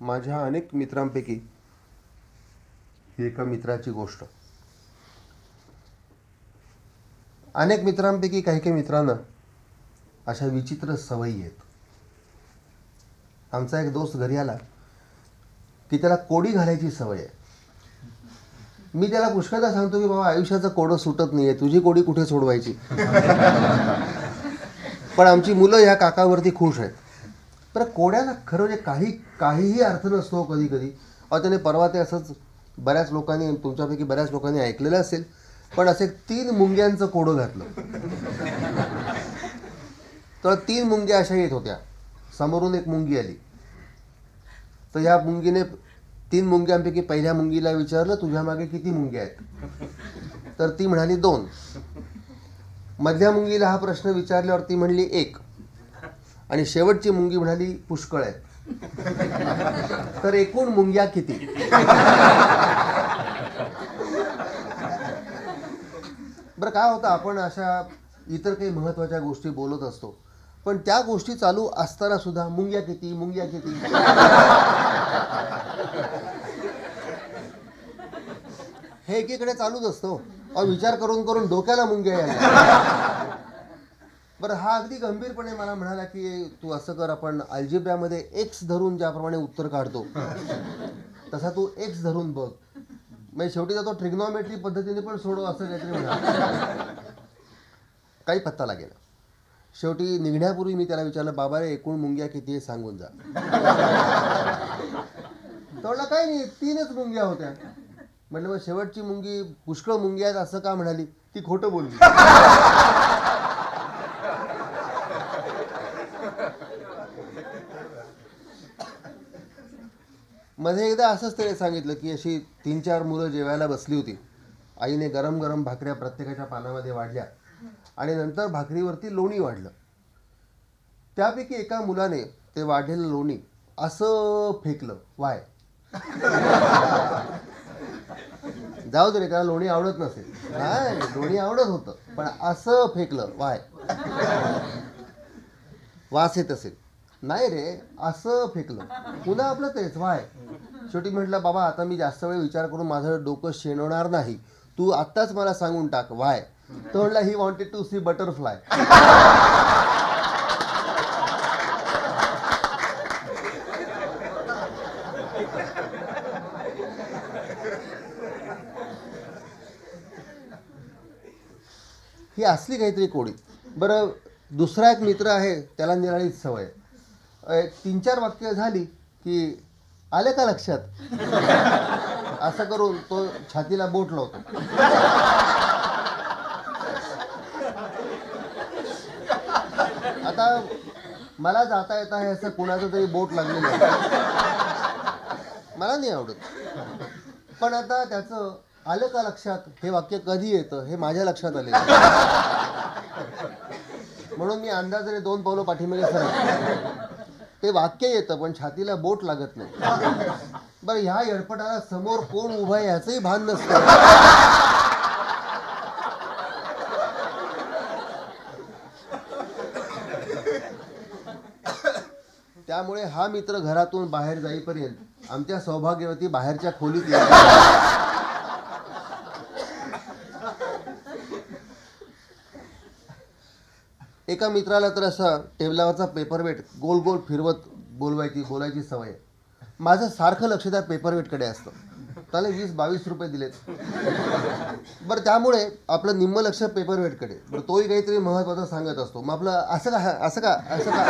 माझ्या अनेक मित्रांपैकी ही एका मित्राची गोष्ट. अनेक मित्रांपैकी काही काही मित्रांना अशा विचित्र सवयी आहेत. आमचा एक दोस्त घरी आला की त्याला कोडी घालायची सवय आहे. मी त्याला पुष्कळदा सांगतो की बाबा आयुष्याचं कोडं सुटत नाही आहे तुझी कोडी कुठे सोडवायची? पण आमची मुलं ह्या काकावरती खुश आहेत. तर कोड्याला खरं म्हणजे काही काहीही अर्थ नसतो हो कधी कधी. त्याने परवा ते असंच बऱ्याच लोकांनी तुमच्यापैकी बऱ्याच लोकांनी ऐकलेलं असेल पण असे तीन मुंग्यांचं कोडं घातलं. तर तीन मुंग्या अशा येत होत्या. समोरून एक मुंगी आली. तर ह्या मुंगीने तीन मुंग्यांपैकी पहिल्या मुंगीला विचारलं तुझ्या मागे किती मुंग्या आहेत? तर ती म्हणाली दोन. मधल्या मुंगीला हा प्रश्न विचारल्यावर ती म्हणली एक. आणि शेवटची मुंगी म्हणाली पुष्कळ आहेत तर एकूण मुंग्या किती? बरं काय होतं आपण अशा इतर काही महत्त्वाच्या गोष्टी बोलत असतो पण त्या गोष्टी चालू असताना सुद्धा मुंग्या किती मुंग्या किती? हे एकीकडे चालूच असतो अहो विचार करून करून डोक्याला मुंग्या यायला बरं हा अगदी गंभीरपणे मला म्हणाला की तू असं कर आपण अल्जिब्रामध्ये एक्स धरून ज्याप्रमाणे उत्तर काढतो तसा तू एक्स धरून बघ. म्हणजे शेवटी तो ट्रिग्नॉमेट्री पद्धतीने पण सोडव असं काहीतरी म्हणा. काही पत्ता लागेल. शेवटी निघण्यापूर्वी मी त्याला विचारलं बाबा रे एकूण मुंग्या किती आहे सांगून जा. तोडला काही नाही तीनच मुंग्या होत्या. म्हटलं मग शेवटची मुंगी पुष्कळ मुंगी आहेत असं का म्हणाली? ती खोटं बोलली. मध्ये एकदा असंच त्याने सांगितलं की अशी तीन चार मुलं जेवायला बसली होती. आईने गरम गरम भाकऱ्या प्रत्येकाच्या पानामध्ये वाढल्या आणि नंतर भाकरीवरती लोणी वाढलं. त्यापैकी एका मुलाने ते वाढलेलं लोणी असं फेकलं. वाय. जाऊ दे रे त्याला लोणी आवडत नसेल. नाही लोणी आवडत होतं पण असं फेकलं. वाय. वास येत असेल. नाही रे असं फेकलं. पुन्हा आपलं तेच वाय शेवटी म्हटलं बाबा आता मी जास्त वेळ विचार करून माझं डोकं शेणवणार नाही. तू आत्ताच मला सांगून टाक वाय तो म्हटला he wanted to see butterfly ही असली काहीतरी कोडी. बरं दुसरा एक मित्र आहे त्याला निराळीच सवय आहे. तीन चार वाक्य झाली की आले का लक्षात? असं करून तो छातीला बोट लावतो. आता मला जाता येता हे असं कुणाचं तरी बोट लागलेलं आहे. मला नाही आवडत. पण आता त्याचं आलं का लक्षात हे वाक्य कधी येतं हे माझ्या लक्षात आले म्हणून मी अंदाजाने दोन पावलं पाठीमागे सर ते वाक्य येतं पण छातीला बोट लागत नाही. बरं ह्या येडपटाला समोर कोण उभं आहे याचंही भान नसतं. त्यामुळे हा मित्र घरातून बाहेर जाईपर्यंत आमच्या सौभाग्यवती बाहेरच्या खोलीत येत एका मित्राला तर असं टेबलावरचा पेपरवेट गोल गोल फिरवत बोलवायची बोलायची सवय. आहे. माझं सारखं लक्ष त्या पेपरवेटकडे असतं. त्याला वीस बावीस रुपये दिलेत. बरं त्यामुळे आपलं निम्म लक्ष पेपरवेटकडे बरं तोही काहीतरी महत्त्वाचं सांगत असतो. मग आपलं असं का असं का असं का?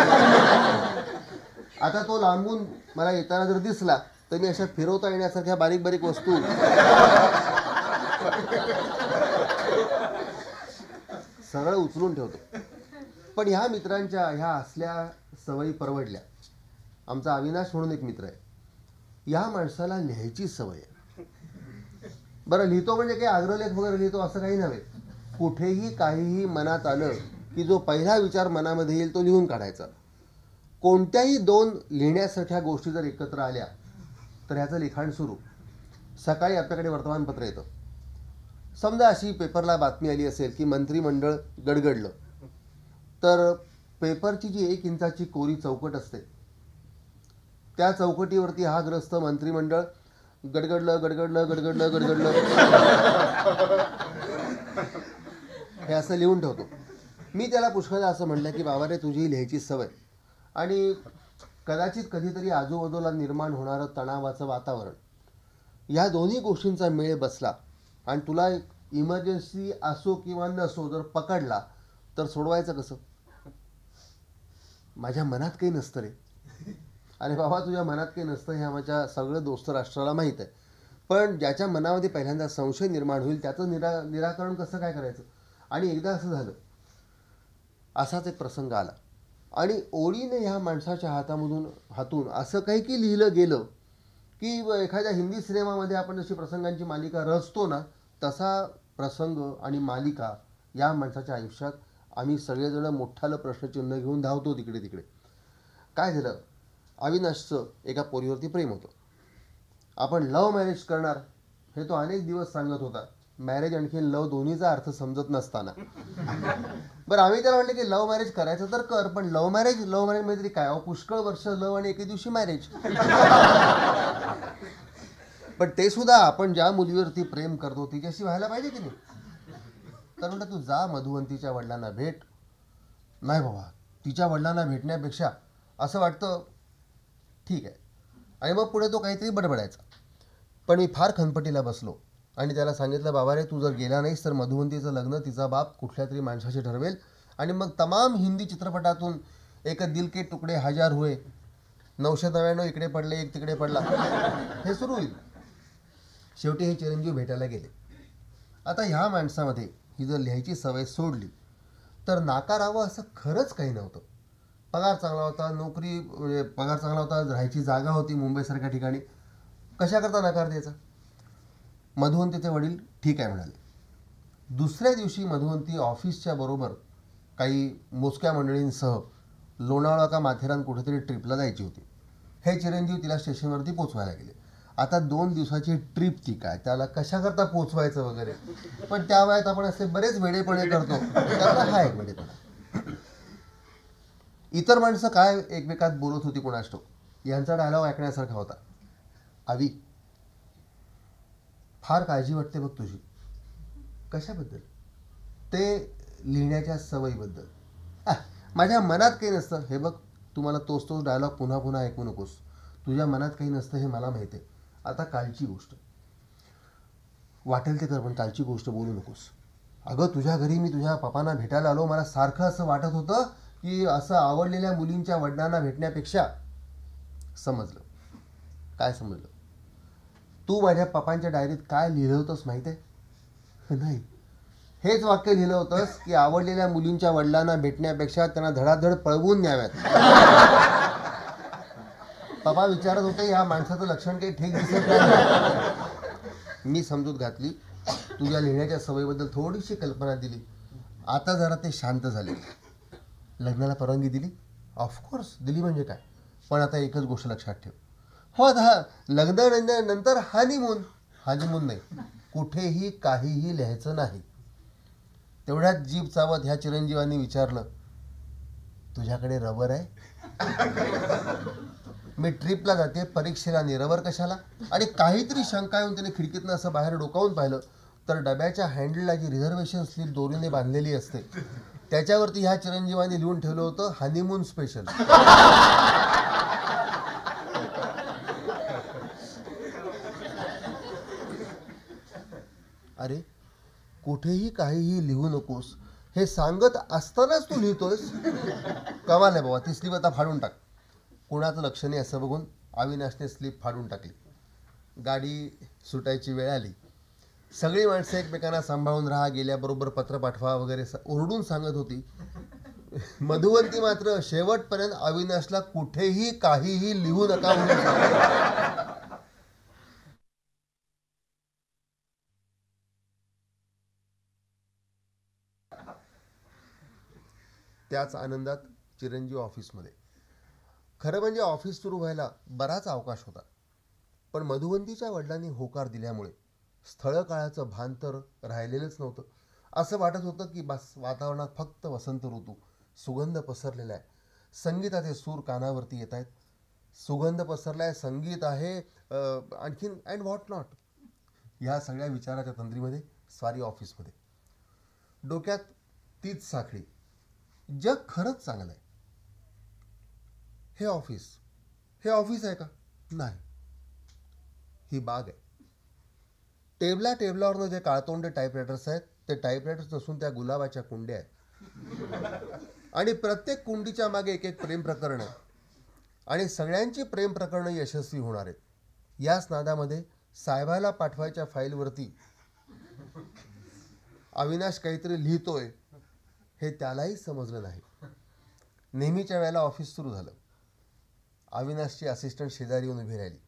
आता तो लांबून मला येताना जर दिसला तर मी अशा फिरवता येण्यासारख्या बारीक बारीक वस्तू. सरळ उचलून ठेवतो. पण ह्या मित्रांच्या ह्या असल्या सवयी परवडल्या. आमचा अविनाश म्हणून एक मित्र आहे. या माणसाला लिहायची सवय आहे. बरं लिहितो म्हणजे काही आग्रलेख वगैरे लिहितो असं काही नव्हे. कुठेही काहीही मनात आलं की जो पहिला विचार मनामध्ये येईल तो लिहून काढायचा. कोणत्याही दोन लिहिण्यासारख्या गोष्टी जर एकत्र आल्या तर ह्याचं लिखाण सुरू. सकाळी आपल्याकडे वर्तमानपत्र येतं. समजा अशी पेपरला बातमी आली असेल की मंत्रिमंडळ गडगडलं. तर पेपरची जी एक इंचाची कोरी चौकट असते त्या चौकटीवरती हा ग्रस्त मंत्रिमंडळ गडगडलं गडगडलं गडगडलं गडगडलं. हे असं लिहून ठेवतो. मी त्याला पुष्कळदा असं म्हणलं की बाबा रे तुझी लिहायची सवय. आणि कदाचित कधीतरी आजूबाजूला निर्माण होणारं तणावाचं वातावरण ह्या दोन्ही गोष्टींचा मेळ बसला. आणि तुला इमर्जन्सी असो किंवा नसो जर पकडला तर सोडवायचं कसं? माझ्या मनात काही नसतं रे. अरे बाबा तुझ्या मनात काही नसतं हे माझ्या सगळं दोस्त राष्ट्राला माहीत आहे. पण ज्याच्या मनामध्ये पहिल्यांदा संशय निर्माण होईल त्याचं निरा निराकरण कसं काय करायचं? आणि एकदा असं झालं असाच एक प्रसंग आला. आणि ओळीने ह्या माणसाच्या हातामधून हातून असं काही की लिहिलं गेलं की एखाद्या हिंदी सिनेमामध्ये आपण जशी प्रसंगांची मालिका रचतो ना तसा प्रसंग आणि मालिका या माणसाच्या आयुष्यात आम्ही सगळेजण मोठ्यालं प्रश्नचिन्ह घेऊन धावतो तिकडे तिकडे. काय झालं? अविनाशचं एका पोरीवरती प्रेम होतं. आपण लव मॅरेज करणार? हे तो अनेक दिवस सांगत होता. मॅरेज आणखी लव दोन्हीचा अर्थ समजत नसताना. बरं आम्ही त्याला म्हटलं की लव्ह मॅरेज करायचं तर कर पण लव्ह मॅरेज लव्ह मॅरेज म्हणजे तरी काय? अहो पुष्कळ वर्ष लव आणि एके दिवशी मॅरेज. पण ते सुद्धा आपण ज्या मुलीवरती प्रेम करतो तिच्याशी व्हायला पाहिजे की नाही? तर म्हटलं तू जा मधुवंतीच्या वडिलांना भेट. नाही बाबा तिच्या वडिलांना भेटण्यापेक्षा असं वाटतं ठीक आहे. आणि मग पुढे तो काहीतरी बडबडायचा. पण मी फार खनपटीला बसलो आणि त्याला सांगितलं बाबा रे तू जर गेला नाहीस तर मधुवंतीचं लग्न तिचा बाप कुठल्या तरी माणसाशी ठरवेल आणि मग तमाम हिंदी चित्रपटातून एक दिल के तुकडे हजार हुए. नऊशे नव्याण्णव इकडे पडले एक तिकडे पडला. हे सुरू होईल. शेवटी हे चिरंजीव भेटायला गेले. आता ह्या माणसामध्ये ही जर लिहायची सवय सोडली तर नाकारावं असं खरंच काही नव्हतं. पगार चांगला होता नोकरी म्हणजे पगार चांगला होता राहायची जागा होती मुंबईसारख्या ठिकाणी. कशाकरता नकार द्यायचा? मधुवंतीचे वडील ठीक आहे म्हणाले. दुसऱ्या दिवशी मधुवंती ऑफिसच्या बरोबर काही मोजक्या मंडळींसह लोणावळा का माथेरान कुठेतरी ट्रिपला जायची होती. हे चिरंजीव तिला स्टेशनवरती पोचवायला गेले. आता दोन दिवसाची ट्रिप ती काय? त्याला कशाकरता पोचवायचं वगैरे? पण त्या वयात आपण असे बरेच वेडेपणे करतो. त्याला हा एक वेडेपणा. इतर माणसं काय एकमेकात बोलत होती कोणाष्टो यांचा डायलॉग ऐकण्यासारखा होता. आवी फार काळजी वाटते बघ तुझी. कशाबद्दल? ते लिहिण्याच्या सवयीबद्दल. माझ्या मनात काही नसतं. हे बघ तुम्हाला तोच तोच डायलॉग पुन्हा पुन्हा ऐकू नकोस. तुझ्या मनात काही नसतं हे मला माहिती आहे. आता कालची गोष्ट. वाटेल ते कर पण कालची गोष्ट बोलू नकोस. अगं तुझ्या घरी मी तुझ्या पप्पांना भेटायला आलो मला सारखं असं वाटत होतं की असं आवडलेल्या मुलींच्या वडिलांना भेटण्यापेक्षा समजलं. काय समजलं? तू माझ्या पप्पांच्या डायरीत काय लिहिलं होतंस माहिती आहे नाही. हेच वाक्य लिहिलं होतंस की आवडलेल्या मुलींच्या वडिलांना भेटण्यापेक्षा त्यांना धडाधड पळवून न्याव्यात. पप्पा विचारत होते या माणसाचं लक्षण काही ठीक दिसत नाही. मी समजूत घातली. तुझ्या लिहिण्याच्या सवयीबद्दल थोडीशी कल्पना दिली. आता जरा ते शांत झाले. लग्नाला परवानगी दिली? ऑफकोर्स दिली म्हणजे काय? पण आता एकच गोष्ट लक्षात ठेव. हो आता लग्न नंतर हानिमून हानिमून नाही. कुठेही काहीही लिहायचं नाही. तेवढ्यात जीभ चावत ह्या चिरंजीवांनी विचारलं तुझ्याकडे रबर आहे? मी ट्रिपला जाते परीक्षेला निरवर कशाला? आणि काहीतरी शंका येऊन त्याने खिडकीतनं असं बाहेर डोकावून पाहिलं तर डब्याच्या हँडलला जी रिझर्वेशन स्लिप दोरीने बांधलेली असते त्याच्यावरती ह्या चिरंजीवाने लिहून ठेवलं होतं हनीमून स्पेशल अरे कुठेही काहीही लिहू नकोस हे सांगत असतानाच तू लिहितोयस? कमाल आहे बाबा ती स्लिप आता फाडून टाक. कोणाचं लक्ष नाही असं बघून अविनाशने स्लीप फाडून टाकली. गाडी सुटायची वेळ आली. सगळी माणसं एकमेकांना सांभाळून राहा गेल्याबरोबर पत्र पाठवा वगैरे स- ओरडून सांगत होती. मधुवंती मात्र शेवटपर्यंत अविनाशला कुठेही काहीही लिहू नका म्हणून त्याच आनंदात चिरंजीव ऑफिसमध्ये खरं म्हणजे ऑफिस सुरू व्हायला बराच अवकाश होता. पण मधुवंतीच्या वडिलांनी होकार दिल्यामुळे स्थळ काळाचं भान तर राहिलेलंच नव्हतं. असं वाटत होतं की बस वातावरणात फक्त वसंत ऋतू सुगंध पसरलेला आहे. संगीताचे सूर कानावरती येत आहेत. सुगंध पसरलाय संगीत आहे आणखीन अँड व्हॉट नॉट ह्या सगळ्या विचाराच्या तंद्रीमध्ये स्वारी ऑफिसमध्ये. डोक्यात तीच साखळी. जग खरंच चांगलं आहे हे ऑफिस. हे ऑफिस आहे का? नाही. ही बाग आहे. टेबला टेबलावरनं जे काळतोंडे टाईपरायटर्स आहेत ते टाईपरायटर्स नसून त्या गुलाबाच्या कुंड्या आहेत. आणि प्रत्येक कुंडीच्या मागे एक एक प्रेम प्रकरण आहे आणि सगळ्यांची प्रेम प्रकरणं यशस्वी होणार आहेत. याच नादामध्ये साहेबाला पाठवायच्या फाईलवरती अविनाश काहीतरी लिहितोय हे त्यालाही समजलं नाही. नेहमीच्या वेळेला ऑफिस सुरू झालं. अविनाशची असिस्टंट शेजारी येऊन उभी राहिली.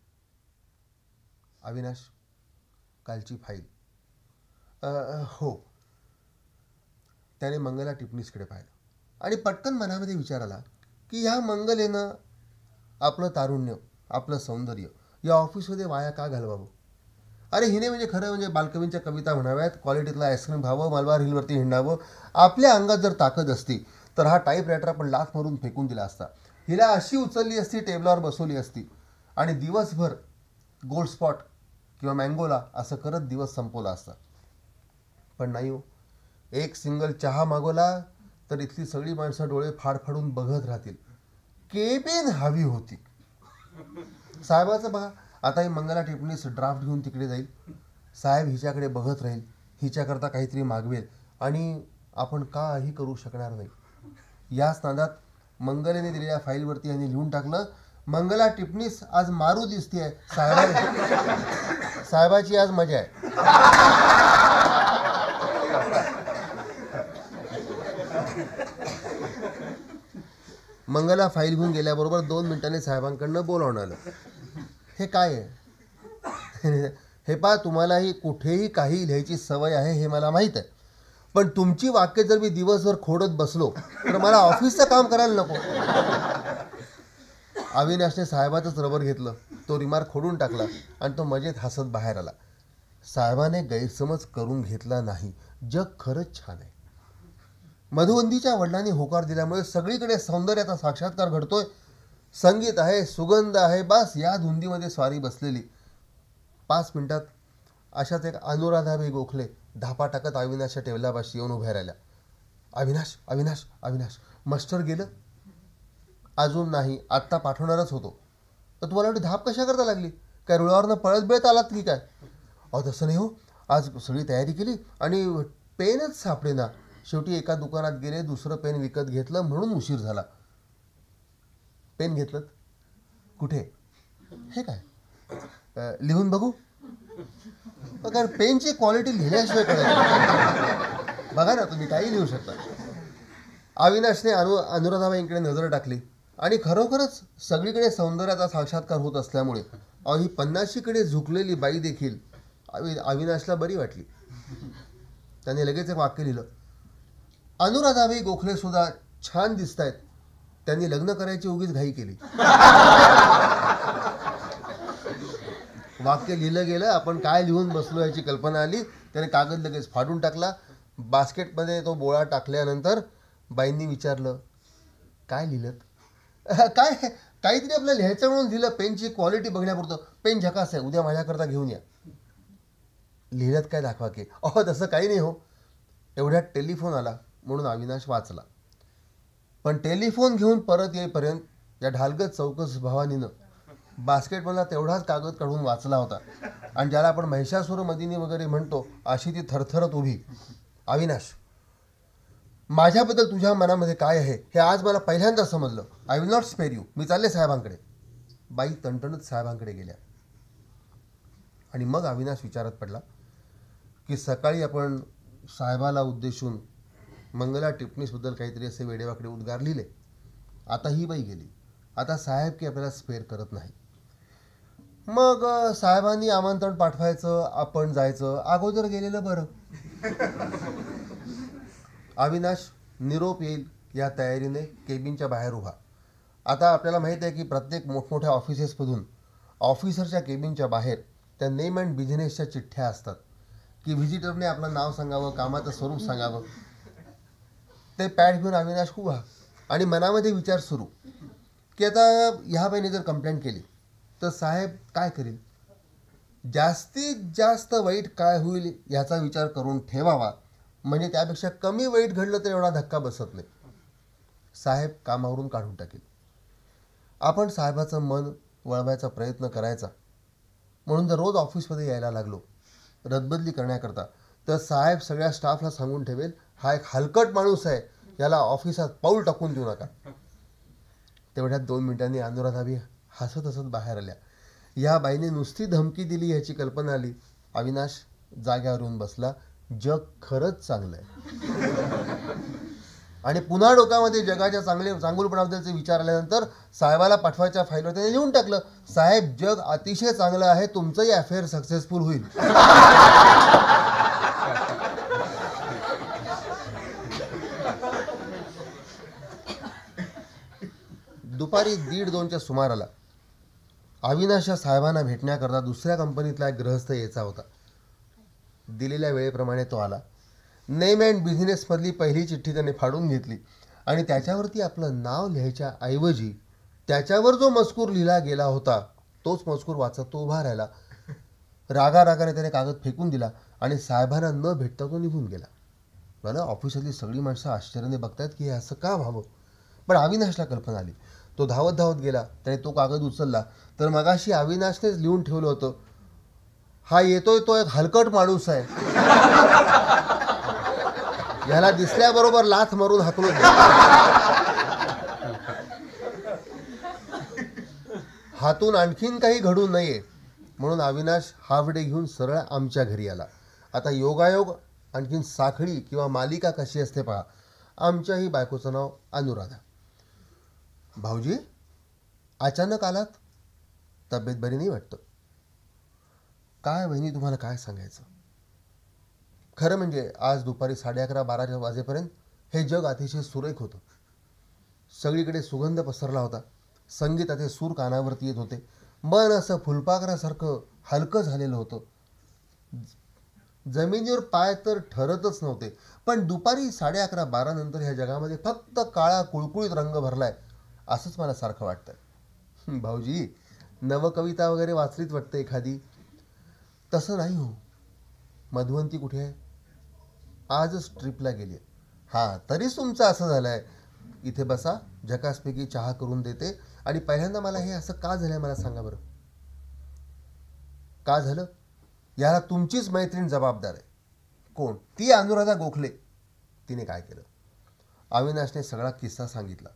अविनाश कालची फाईल हो. त्याने मंगला टिपणीसकडे पाहिलं. आणि पटकन मनामध्ये विचार आला की ह्या मंगलेनं आपलं तारुण्य आपलं सौंदर्य या ऑफिसमध्ये वाया का घालवावं? अरे हिने म्हणजे खरं म्हणजे बालकवींच्या कविता म्हणाव्यात क्वालिटीतला आईस्क्रीम व्हावं मलबार हिलवरती हिंडावं. आपल्या अंगात जर ताकद असती तर हा टाईप रायटर आपण लाथ मारून फेकून दिला असता. हिला अशी उचलली असती टेबलावर बसवली असती. आणि दिवसभर गोल्ड स्पॉट किंवा मँगोला असं करत दिवस संपवला असता. पण नाही हो. एक सिंगल चहा मागवला तर इथली सगळी माणसं डोळे फाडफाडून बघत राहतील. केबिन हवी होती. साहेबाचं बघा आता ही मंगला टिपणीस ड्राफ्ट घेऊन तिकडे जाईल. साहेब हिच्याकडे बघत राहील हिच्याकरता काहीतरी मागवेल. आणि आपण काही करू शकणार नाही. याच नादात मंगलेने दिलेल्या फाईलवरती यांनी लिहून टाकलं. मंगला टिपणीस आज मारू दिसते साहेबा साहेबाची आज मजा आहे. मंगला फाईल घेऊन गेल्याबरोबर दोन मिनिटांनी साहेबांकडनं बोलावून आलं. हे काय आहे? हे पा तुम्हालाही कुठेही काही लिहायची सवय आहे हे मला माहीत आहे. पण तुमची वाक्य जर मी दिवसभर खोडत बसलो तर मला ऑफिसचं काम करायला नको. अविनाशने साहेबाचंच रबर घेतलं तो रिमार्क खोडून टाकला आणि तो मजेत हसत बाहेर आला. साहेबाने गैरसमज करून घेतला नाही. जग खरंच छान आहे. मधुबंदीच्या वडिलांनी होकार दिल्यामुळे सगळीकडे सौंदर्याचा साक्षात्कार घडतोय. संगीत आहे सुगंध आहे बस या धुंदीमध्ये स्वारी बसलेली. पाच मिनिटात अशाच एक अनुराधाबाई गोखले धापा टाकत अविनाशच्या टेबलापाशी येऊन उभ्या राहिल्या. अविनाश अविनाश अविनाश मास्टर गेलं? अजून नाही आत्ता पाठवणारच होतो. तर तुम्हाला एवढी धाप कशा करता लागली? काय रुळावरनं पळत बेळत आलात की काय? अहो तसं नाही हो. आज सगळी तयारी केली आणि पेनच सापडे ना शेवटी एका दुकानात गेले दुसरं पेन विकत घेतलं म्हणून उशीर झाला. पेन घेतलं कुठे? हे काय? लिहून बघू? कारण पेनची क्वालिटी लिहिल्याशिवाय कळत बघा ना तुम्ही काही लिहू शकता. अविनाशने अनु अनुराधाबाईंकडे नजर टाकली. आणि खरोखरच सगळीकडे सौंदर्याचा साक्षात्कार होत असल्यामुळे ही पन्नाशीकडे झुकलेली बाई देखील अवि अविनाशला बरी वाटली. त्याने लगेच एक वाक्य लिहिलं. अनुराधाबाई गोखले सुद्धा छान दिसत आहेत त्यांनी लग्न करायची उगीच घाई केली. वाक्य लिहिलं गेलं आपण काय लिहून बसलो याची कल्पना आली त्याने कागद लगेच फाडून टाकला. बास्केटमध्ये तो बोळा टाकल्यानंतर बाईंनी विचारलं काय लिहिलं काय काहीतरी आपल्याला लिहायचं म्हणून लिहिलं पेनची क्वालिटी बघण्यापुरतं. पेन झकास आहे उद्या माझ्याकरता घेऊन या. लिहिलं काय दाखवा की? अहो तसं काही नाही हो. एवढ्यात टेलिफोन आला म्हणून अविनाश वाचला. पण टेलिफोन घेऊन परत येईपर्यंत या ढालगत चौकस भावानीनं बास्केटमधला तेवढाच कागद काढून वाचला होता. आणि ज्याला आपण महिषासुर मदिनी वगैरे म्हणतो अशी ती थरथरत उभी. अविनाश माझ्याबद्दल तुझ्या मनामध्ये काय आहे हे आज मला पहिल्यांदा समजलं. I will not spare you मी चालले साहेबांकडे. बाई तणतणत साहेबांकडे गेल्या. आणि मग अविनाश विचारात पडला की सकाळी आपण साहेबाला उद्देशून मंगला टिपणीसबद्दल काहीतरी असे वेडेवाकडे उद्गार लिहिले आता ही बाई गेली. आता साहेब की आपल्याला स्पेअर करत नाही. मग साहेबांनी आमंत्रण पाठवायचं आपण जायचं. अगोदर गेलेलं बरं. अविनाश निरोप येईल या तयारीने. केबिनच्या बाहेर उभा. आता आपल्याला माहीत आहे की प्रत्येक मोठमोठ्या ऑफिसेसमधून ऑफिसरच्या केबिनच्या बाहेर त्या नेम अँड बिझनेसच्या चिठ्ठ्या असतात. की व्हिजिटरने आपलं नाव सांगावं कामाचं स्वरूप सांगावं. ते पॅड घेऊन अविनाश उभा. आणि मनामध्ये विचार सुरू. की आता ह्या बाईने जर कंप्लेंट केली तर साहेब काय करील जास्तीत जास्त वाईट काय होईल याचा विचार करून ठेवावा. म्हणजे त्यापेक्षा कमी वाईट घडलं तर एवढा धक्का बसत नाही. साहेब कामावरून काढून टाकेल. आपण साहेबाचं मन वळवायचा प्रयत्न करायचा. म्हणून जर रोज ऑफिसमध्ये यायला लागलो रदबदली करण्याकरता तर साहेब सगळ्या स्टाफला सांगून ठेवेल हा एक हलकट माणूस आहे याला ऑफिसात पाऊल टाकून देऊ नका. तेवढ्यात दोन मिनिटांनी अनुराधाबी हसत हसत बाहेर आल्या. या बाईने नुसती धमकी दिली ह्याची कल्पना आली. अविनाश जाग्यावरून बसला. जग खरंच चांगलं आहे. आणि पुन्हा डोक्यामध्ये जगाच्या चांगले चांगुलपणाबद्दलचे विचार आल्यानंतर साहेबाला पाठवायच्या फाईलवर त्याने लिहून टाकलं साहेब जग अतिशय चांगलं आहे. तुमचंही अफेअर सक्सेसफुल होईल. दुपारी दीड दोनच्या सुमाराला अविनाशा साहेबांना भेटण्याकरता दुसऱ्या कंपनीतला एक ग्रहस्थ यायचा होता. दिलेल्या वेळेप्रमाणे तो आला. नेम अँड बिझनेसमधली पहिली चिठ्ठी त्याने फाडून घेतली आणि त्याच्यावरती आपलं नाव लिहायच्या ऐवजी त्याच्यावर जो मजकूर लिहिला गेला होता तोच मजकूर वाचत तो उभा राहिला. रागा रागाने त्याने कागद फेकून दिला आणि साहेबांना न भेटता तो निघून गेला. मला ऑफिसातली सगळी माणसं आश्चर्याने बघतात की हे असं का व्हावं? पण अविनाशला कल्पना आली. तो धावत धावत गेला. त्याने तो कागद उचलला. तर मगाशी अविनाशनेच लिहून ठेवलं होतं. हा येतोय तो एक हलकट माणूस आहे. ह्याला दिसल्याबरोबर लाथ मारून हाकलो हातून आणखीन काही घडू नये म्हणून अविनाश हाफ डे घेऊन सरळ आमच्या घरी आला. आता योगायोग आणखीन साखळी किंवा मालिका कशी असते पहा. आमच्याही बायकोचं नाव अनुराधा. भाऊजी अचानक आलात? तब्येत बरी नाही वाटतं. काय बहिणी तुम्हाला काय सांगायचं? खरं म्हणजे आज दुपारी साडे अकरा बारा वाजेपर्यंत हे जग अतिशय सुरेख होतं. सगळीकडे सुगंध पसरला होता. संगीताचे सूर कानावरती येत होते. मन असं फुलपाखरासारखं हलकं झालेलं होतं. जमिनीवर पाय तर ठरतच नव्हते. पण दुपारी साडे अकरा बारानंतर ह्या जगामध्ये फक्त काळा कुळकुळीत रंग भरलाय. असंच मला सारखं वाटतं भाऊजी नवकविता वगैरे वाचलीत वाटतं एखादी? तसं नाही हो. मधुवंती कुठे आहे? आजच ट्रिपला गेली हां तरीच तुमचं असं झालं आहे इथे बसा झकासपैकी चहा करून देते. आणि पहिल्यांदा मला हे असं का झालं आहे मला सांगा बरं. का झालं? याला तुमचीच मैत्रीण जबाबदार आहे. कोण? ती अनुराधा गोखले. तिने काय केलं? अविनाशने सगळा किस्सा सांगितला.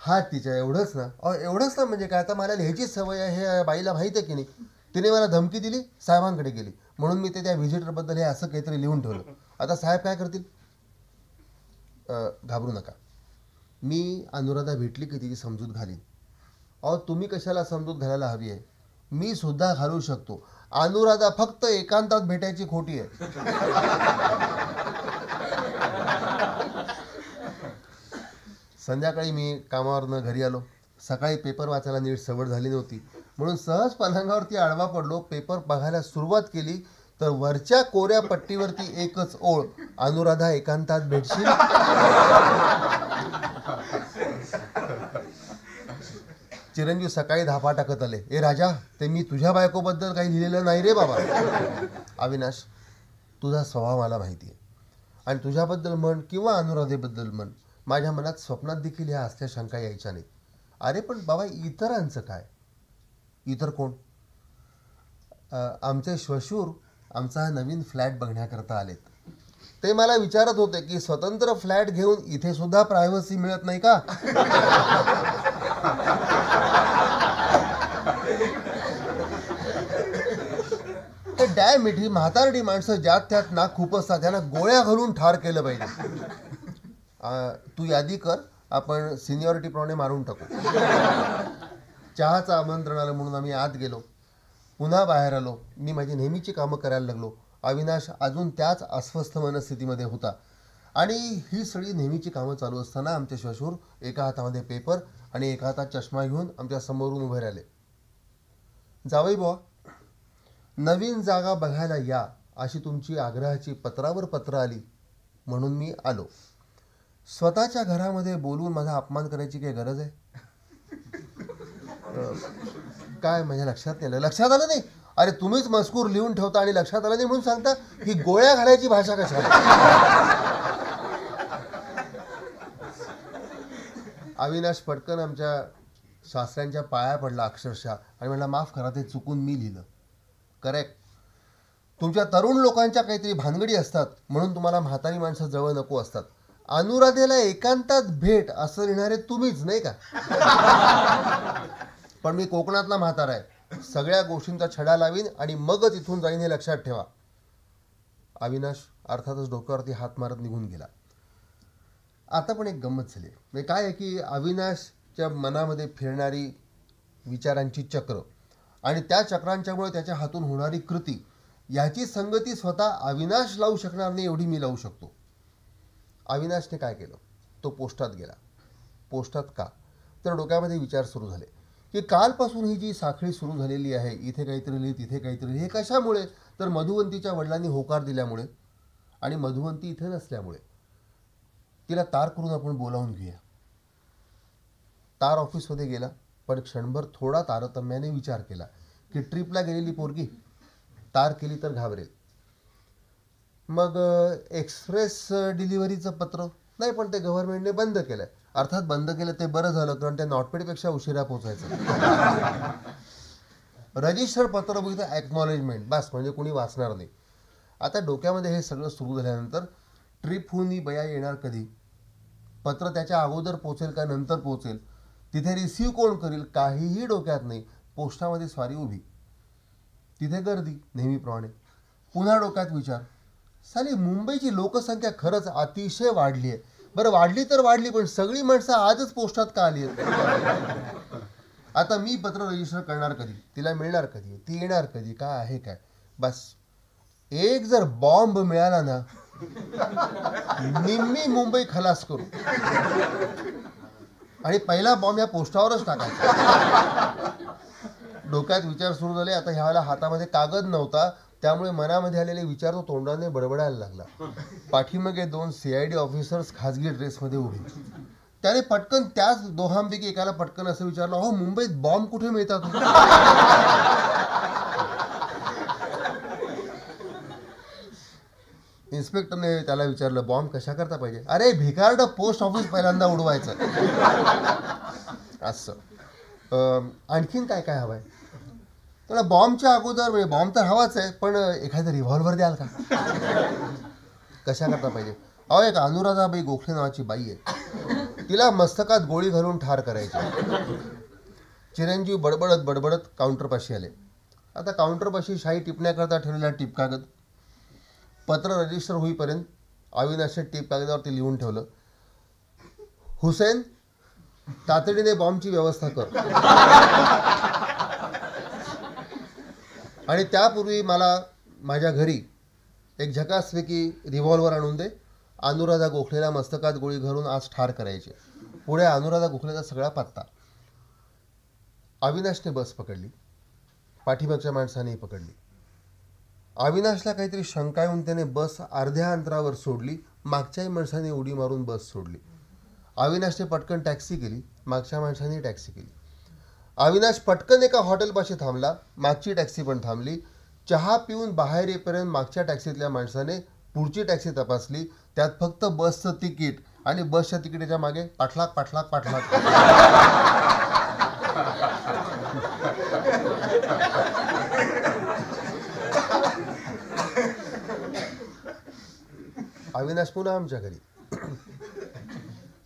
हा तिच्या एवढंच ना. अहो एवढंच ना म्हणजे काय आता मला लिहायचीच सवय आहे हे बाईला माहीत आहे की नाही? तिने मला धमकी दिली साहेबांकडे गेली. म्हणून मी ते त्या व्हिजिटरबद्दल हे असं काहीतरी लिहून ठेवलं. आता साहेब काय करतील? घाबरू नका. मी अनुराधा भेटली की तिची समजूत घालीन. अहो तुम्ही कशाला समजूत घालायला हवी आहे? मी सुद्धा घालू शकतो. अनुराधा फक्त एकांतात भेटायची खोटी आहे. संध्याकाळी मी कामावरनं घरी आलो. सकाळी पेपर वाचायला नीट सवड झाली नव्हती. म्हणून सहज पलंगावरती आडवा पडलो. पेपर बघायला सुरुवात केली तर वरच्या कोऱ्या पट्टीवरती एकच ओळ अनुराधा एकांतात भेटशील? चिरंजीव सकाळी धापा टाकत आले. ए राजा ते मी तुझ्या बायकोबद्दल काही लिहिलेलं नाही रे बाबा. अविनाश तुझा स्वभाव मला माहिती आहे. आणि तुझ्याबद्दल म्हण किंवा अनुराधेबद्दल म्हण. माझ्या मनात स्वप्नात देखील ह्या असल्या शंका यायच्या नाहीत. अरे पण बाबा इतरांचं काय? इतर कोण? आमचे श्वशूर आमचा हा नवीन फ्लॅट बघण्याकरता आलेत. ते मला विचारत होते की स्वतंत्र फ्लॅट घेऊन इथे सुद्धा प्रायव्हसी मिळत नाही का? ते डॅ मिठी म्हातारडी माणसं ज्यात त्यात नाक खूप असतात त्यांना गोळ्या घालून ठार केलं पाहिजे. तू यादी कर आपण सिनियॉरिटीप्रमाणे मारून टाकू. चहाचं आमंत्रण आलं म्हणून आम्ही आत गेलो. पुन्हा बाहेर आलो. मी माझी नेहमीची कामं करायला लागलो. अविनाश अजून त्याच अस्वस्थ मनस्थितीमध्ये होता. आणि ही सगळी नेहमीची कामं चालू असताना आमचे श्वशूर एका हातामध्ये पेपर आणि एका हातात चष्मा घेऊन आमच्या समोरून उभे राहिले. जावई बुवा नवीन जागा बघायला या अशी तुमची आग्रहाची पत्रावर पत्र आली म्हणून मी आलो. स्वतःच्या घरामध्ये बोलून माझा अपमान करायची काही गरज आहे? काय माझ्या लक्षात नाही लक्षात आलं नाही? अरे तुम्हीच मजकूर लिहून ठेवता आणि लक्षात आलं नाही म्हणून सांगता ही गोळ्या घालायची भाषा कशा अविनाश पटकन आमच्या सासऱ्यांच्या पाया पडला अक्षरशः आणि म्हणला माफ करा ते चुकून मी लिहिलं. करेक्ट तुमच्या तरुण लोकांच्या काहीतरी भानगडी असतात म्हणून तुम्हाला म्हातारी माणसं जवळ नको असतात. अनुराधेला एकांतात भेट असं लिहिणारे तुम्हीच नाही का? पण मी कोकणातला म्हातारा आहे. सगळ्या गोष्टींचा छडा लावीन आणि मगच इथून जाईन हे लक्षात ठेवा. अविनाश अर्थातच डोक्यावरती हात मारत निघून गेला. आता पण एक गंमत झाली. म्हणजे काय आहे की अविनाशच्या मनामध्ये फिरणारी विचारांची चक्र आणि त्या चक्रांच्यामुळे त्याच्या हातून होणारी कृती याची संगती स्वतः अविनाश लावू शकणार नाही एवढी मी लावू शकतो. अविनाशने काय केलं? तो पोस्टात गेला. पोस्टात का? तर डोक्यामध्ये विचार सुरू झाले की कालपासून ही जी साखळी सुरू झालेली आहे इथे काहीतरी लिहि तिथे काहीतरी लिहि. हे कशामुळे? तर मधुवंतीच्या वडिलांनी होकार दिल्यामुळे आणि मधुवंती इथे नसल्यामुळे. तिला तार करून आपण बोलावून घेऊया. तार ऑफिसमध्ये गेला पण क्षणभर थोडा तारतम्याने विचार केला की ट्रिपला गेलेली पोरगी तार केली तर घाबरेल. मग एक्सप्रेस डिलिव्हरीचं पत्र? नाही पण ते गव्हर्नमेंटने बंद केलं अर्थात बंद केलं ते बरं झालं कारण त्या नॉटपेडपेक्षा उशिरा पोचायचं. रजिस्टर पत्र बघितलं ॲक्नॉलेजमेंट बस म्हणजे कोणी वाचणार नाही. आता डोक्यामध्ये हे सगळं सुरू झाल्यानंतर ट्रिप होऊन ही बया येणार कधी? पत्र त्याच्या अगोदर पोचेल का नंतर पोचेल? तिथे रिसीव कोण करील? काहीही डोक्यात नाही. पोस्टामध्ये स्वारी उभी. तिथे गर्दी नेहमीप्रमाणे पुन्हा डोक्यात विचार. साली मुंबईची लोकसंख्या खरंच अतिशय वाढली आहे. बरं वाढली तर वाढली पण सगळी माणसं आजच पोस्टात का आली आहेत? आता मी पत्र रजिस्टर करणार कधी? तिला मिळणार कधी? ती येणार कधी? काय आहे काय? बस. एक जर बॉम्ब मिळाला ना निम्मी मुंबई खलास करू. आणि पहिला बॉम्ब या पोस्टावरच टाकायचा. डोक्यात विचार सुरू झाले आता ह्यावेळेला हातामध्ये कागद नव्हता. त्यामुळे मनामध्ये आलेले विचार तो तोंडाने बडबडायला लागला. पाठीमागे दोन सीआयडी ऑफिसर्स खाजगी ड्रेसमध्ये उभे. त्याने पटकन त्याच दोघांपैकी एकाला पटकन असं विचारलं हो मुंबईत बॉम्ब कुठे मिळतात? इन्स्पेक्टरने त्याला विचारलं बॉम्ब कशा करता पाहिजे? अरे भिकारड पोस्ट ऑफिस पहिल्यांदा उडवायचं. असं. आणखीन काय काय हवं आहे त्याला बॉम्बच्या अगोदर म्हणजे बॉम्ब तर हवाच आहे पण एखादा रिव्हॉल्वर द्याल का? कशा करता पाहिजे? अहो एक अनुराधाबाई गोखले नावाची बाई आहे. तिला मस्तकात गोळी घालून ठार करायची. चिरंजीव बडबडत बडबडत काउंटरपाशी आले. आता काउंटरपाशी शाही टिपण्याकरता ठेवलेला टिप कागद. पत्र रजिस्टर होईपर्यंत अविनाशच्या टिप कागदावरती लिहून ठेवलं. हुसेन तातडीने बॉम्बची व्यवस्था कर. आणि त्यापूर्वी मला माझ्या घरी एक झकासपैकी रिव्हॉल्वर आणून दे. अनुराधा गोखलेला मस्तकात गोळी घालून आज ठार करायचे. पुढे अनुराधा गोखलेचा सगळा पत्ता. अविनाशने बस पकडली. पाठीमागच्या माणसानेही पकडली. अविनाशला काहीतरी शंका येऊन त्याने बस अर्ध्या अंतरावर सोडली. मागच्याही माणसाने उडी मारून बस सोडली. अविनाशने पटकन टॅक्सी केली. मागच्या माणसाने टॅक्सी केली. अविनाश पटकन एका हॉटेलपाशी थांबला. मागची टॅक्सी पण थांबली. चहा पिऊन बाहेर येईपर्यंत मागच्या टॅक्सीतल्या माणसाने पुढची टॅक्सी तपासली. त्यात फक्त बसचं तिकीट आणि बसच्या तिकिटाच्या मागे पाठलाग पाठलाग पाठलाग. अविनाश पुन्हा आमच्या घरी.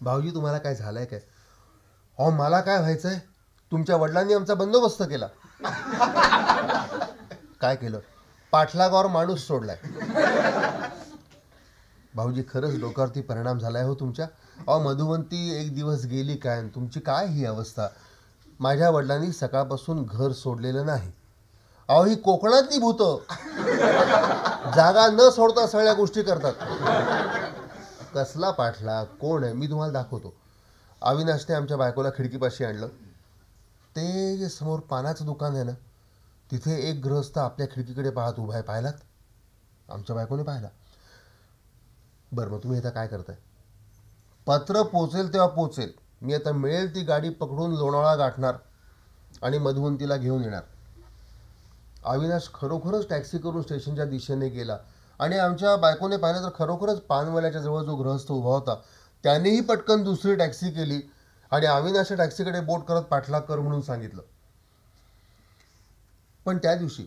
भाऊजी तुम्हाला काय झालंय काय? अहो मला काय व्हायचंय? तुमच्या वडिलांनी आमचा बंदोबस्त केला. काय केलं? पाठलागावर माणूस सोडलाय. भाऊजी खरंच डोक्यावरती परिणाम झालाय हो तुमच्या? अहो मधुवंती एक दिवस गेली काय आणि तुमची काय ही अवस्था? माझ्या वडिलांनी सकाळपासून घर सोडलेलं नाही. अहो ही कोकणातली भूतं. जागा न सोडता सगळ्या गोष्टी करतात. कसला पाठला कोण आहे? मी तुम्हाला दाखवतो. अविनाशने आमच्या बायकोला खिडकीपाशी आणलं. ते जे समोर पानाचं दुकान आहे ना तिथे एक गृहस्थ आपल्या खिडकीकडे पाहत उभा आहे. पाहिलात? आमच्या बायकोने पाहिला. बरं मग तुम्ही आता काय करताय? पत्र पोचेल तेव्हा पोचेल. मी आता मिळेल ती गाडी पकडून लोणावळा गाठणार आणि मधुवंतीला घेऊन येणार. अविनाश खरोखरच टॅक्सी करून स्टेशनच्या दिशेने गेला आणि आमच्या बायकोने पाहिलं तर खरोखरच पानवल्याच्या जवळ जो गृहस्थ उभा होता त्यानेही पटकन दुसरी टॅक्सी केली. आणि अविनाशच्या टॅक्सीकडे बोट करत पाठलाग कर म्हणून सांगितलं. पण त्या दिवशी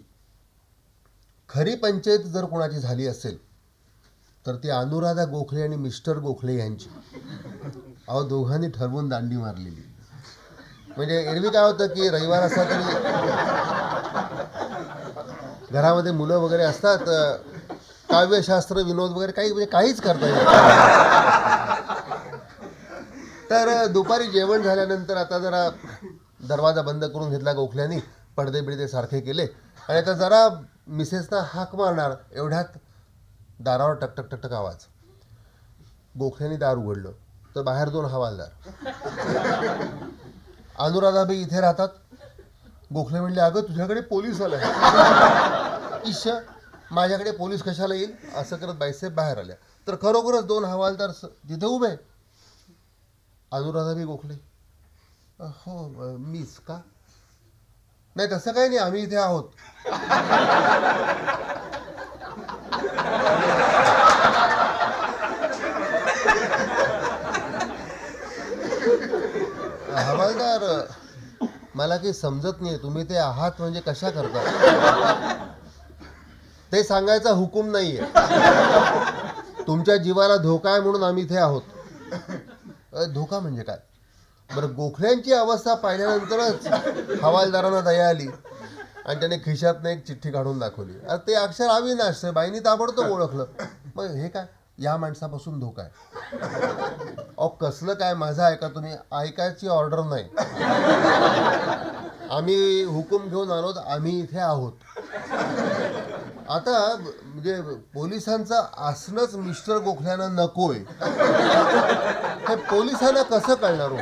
खरी पंचायत जर कोणाची झाली असेल तर ती अनुराधा गोखले आणि मिस्टर गोखले यांची. अहो दोघांनी ठरवून दांडी मारलेली. म्हणजे एरवी काय होतं की रविवार असला तरी घरामध्ये मुलं वगैरे असतात काव्यशास्त्र विनोद वगैरे काही म्हणजे काहीच करता येत नाही. तर दुपारी जेवण झाल्यानंतर आता जरा दरवाजा बंद करून घेतला गोखल्यानी पडदे बिडदे सारखे केले. आणि आता जरा मिसेसना हाक मारणार एवढ्यात दारावर टकटक टकटक आवाज. गोखल्यानी दार उघडलं. तर बाहेर दोन हवालदार. अनुराधाबाई इथे राहतात. गोखले म्हणले अगं तुझ्याकडे पोलीस आलं ईश माझ्याकडे पोलीस कशाला येईल? असं करत बाईसाहेब बाहेर आल्या. तर खरोखरच दोन हवालदार स- तिथे उभे. अनुराधाबी गोखले. हो मीच का? नाही तसं काही नाही आम्ही इथे आहोत. हवालदार मला काही समजत नाही तुम्ही ते आहात म्हणजे कशा करता? ते सांगायचा हुकूम नाहीये. तुमच्या जीवाला धोका आहे म्हणून आम्ही इथे आहोत. धोका म्हणजे काय? बरं गोखल्यांची अवस्था पाहिल्यानंतरच हवालदारांना दया आली आणि त्याने खिशातनं एक चिठ्ठी काढून दाखवली. अरे ते अक्षर अविनाश आहे. बाईंनी ताबडतोब ओळखलं. मग हे काय? या माणसापासून धोका आहे. अहो कसलं काय? माझं ऐका तुम्ही. ऐकायची ऑर्डर नाही. आम्ही हुकूम घेऊन आलो आम्ही इथे आहोत. आता म्हणजे पोलिसांचं असणंच मिस्टर गोखल्यानं नकोय. हे पोलिसांना कसं कळणार हो?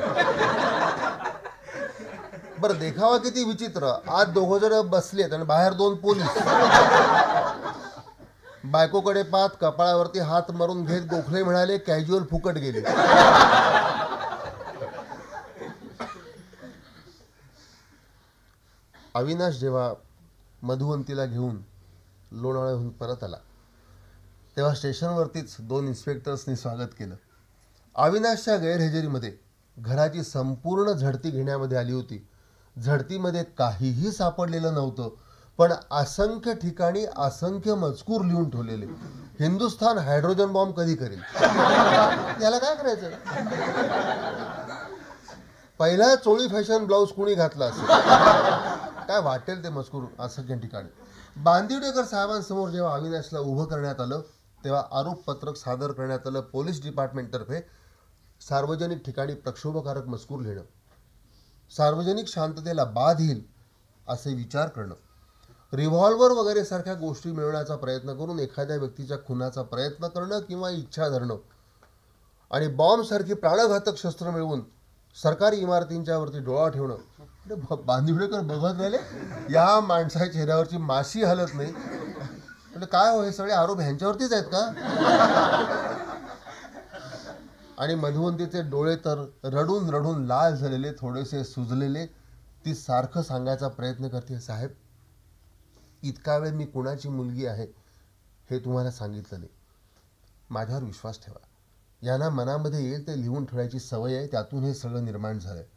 बरं देखावा किती विचित्र. आज दोघं जण बसलेत आणि बाहेर दोन पोलीस. बायकोकडे पाहत कपाळावरती हात मारून घेत गोखले म्हणाले कॅज्युअल फुकट गेले. अविनाश जेव्हा मधुवंतीला घेऊन लोणावळ्याहून परत आला. तेव्हा स्टेशनवरतीच दोन इन्स्पेक्टर्सनी स्वागत केलं. अविनाशच्या गैरहजेरीमध्ये घराची संपूर्ण झडती घेण्यामध्ये आली होती. झडतीमध्ये काहीही सापडलेलं नव्हतं पण असंख्य ठिकाणी असंख्य मजकूर लिहून ठेवलेले. हिंदुस्थान हायड्रोजन बॉम्ब कधी करेल? याला काय करायचं? पहिला चोळी फॅशन ब्लाऊज कुणी घातला असेल? काय वाटेल ते मजकूर असंख्य ठिकाणी. बांदिवडेकर साहेबांसमोर जेव्हा अविनाशला उभं करण्यात आलं तेव्हा आरोपपत्रक सादर करण्यात आलं पोलीस डिपार्टमेंटतर्फे सार्वजनिक ठिकाणी प्रक्षोभकारक मजकूर लिहिणं सार्वजनिक शांततेला बाध येईल असे विचार करणं. रिव्हॉल्वर वगैरे सारख्या गोष्टी मिळवण्याचा प्रयत्न करून एखाद्या व्यक्तीच्या खुनाचा प्रयत्न करणं किंवा इच्छा धरणं. आणि बॉम्बसारखी प्राणघातक शस्त्र मिळवून सरकारी इमारतींच्यावरती डोळा ठेवणं. बांदिवडेकर बघत राहिले या माणसाच्या चेहऱ्यावरची माशी हलत नाही. म्हणजे काय हो हे सगळे आरोप ह्यांच्यावरतीच आहेत का? आणि मधुवंतीचे डोळे तर रडून रडून लाल झालेले थोडेसे सुजलेले. ती सारखं सांगायचा प्रयत्न करते साहेब इतका वेळ मी कुणाची मुलगी आहे हे तुम्हाला सांगितलं नाही. माझ्यावर विश्वास ठेवा. यांना मनामध्ये येईल ते लिहून ठेवायची सवय आहे त्यातून हे सगळं निर्माण झालं आहे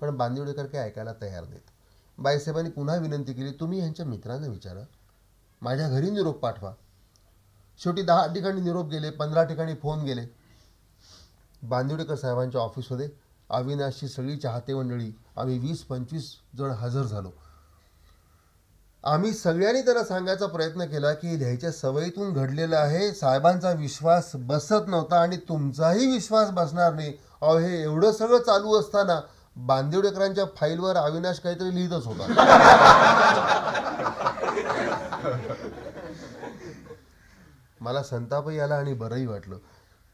पण बांदिवडेकर काही ऐकायला तयार नाहीत. बाईसाहेबांनी पुन्हा विनंती केली तुम्ही यांच्या मित्रांना विचारा. माझ्या घरी निरोप पाठवा. शेवटी दहा ठिकाणी निरोप गेले पंधरा ठिकाणी फोन गेले. बांदिवडेकर साहेबांच्या ऑफिसमध्ये अविनाशची सगळी चाहते मंडळी आम्ही वीस पंचवीस जण हजर झालो. आम्ही सगळ्यांनी त्याला सांगायचा प्रयत्न केला की लिहायच्या सवयीतून घडलेलं आहे साहेबांचा विश्वास बसत नव्हता आणि तुमचाही विश्वास बसणार नाही. अहो हे एवढं सगळं चालू असताना बांदिवडेकरांच्या फाईलवर अविनाश काहीतरी लिहितच होता. मला संतापही आला आणि बरंही वाटलं.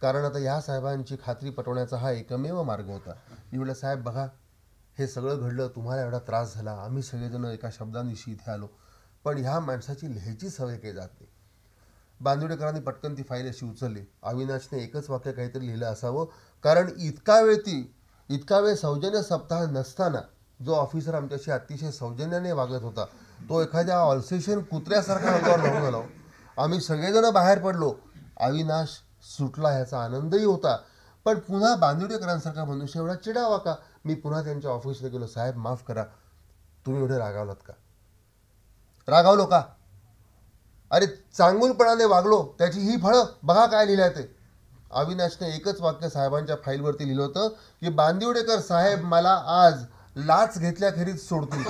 कारण आता ह्या साहेबांची खात्री पटवण्याचा हा एकमेव मार्ग होता. मी म्हटलं साहेब बघा हे सगळं घडलं तुम्हाला एवढा त्रास झाला आम्ही सगळेजण एका शब्दानिशी इथे आलो. पण ह्या माणसाची लिहायची सवय काही जात नाही. बांदिवडेकरांनी पटकन ती फाईल अशी उचलली. अविनाशने एकच वाक्य काहीतरी लिहिलं असावं. कारण इतका वेळ ती इतका वेळ सौजन्य सप्ताह नसताना जो ऑफिसर आमच्याशी अतिशय सौजन्याने वागत होता तो एखाद्या ऑल्सेशन कुत्र्यासारखा अंगावर धावून आलो हो. आम्ही सगळेजण बाहेर पडलो. अविनाश सुटला ह्याचा आनंदही होता. पण पुन्हा बांदिवडेकरांसारखा मनुष्य एवढा चिडावा का? मी पुन्हा त्यांच्या ऑफिसला गेलो. साहेब माफ करा. तुम्ही एवढे रागावलात का? रागावलो का? अरे चांगुलपणाने वागलो. त्याची ही फळं बघा काय लिहिलं ते. अविनाशने एकच वाक्य साहेबांच्या फाईलवरती लिहिलं होतं की बांदिवडेकर साहेब मला आज लाच घेतल्याखेरीज सोडतील.